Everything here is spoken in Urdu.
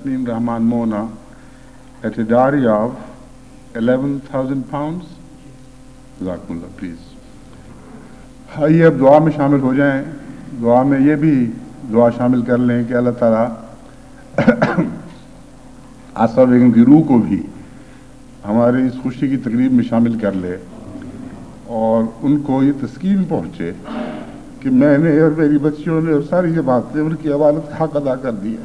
Tasneem Rahman Mona at a dowry of 11,000 pounds. Jazakumullah, please. آئیے اب دعا میں شامل ہو جائیں دعا میں یہ بھی دعا شامل کر لیں کہ اللہ تعالیٰ آسا بیگم کی روح کو بھی ہمارے اس خوشی کی تقریب میں شامل کر لے اور ان کو یہ تسکین پہنچے کہ میں نے اور میری بچیوں نے اور ساری یہ باتیں ان کی عبادت حق ادا کر دیا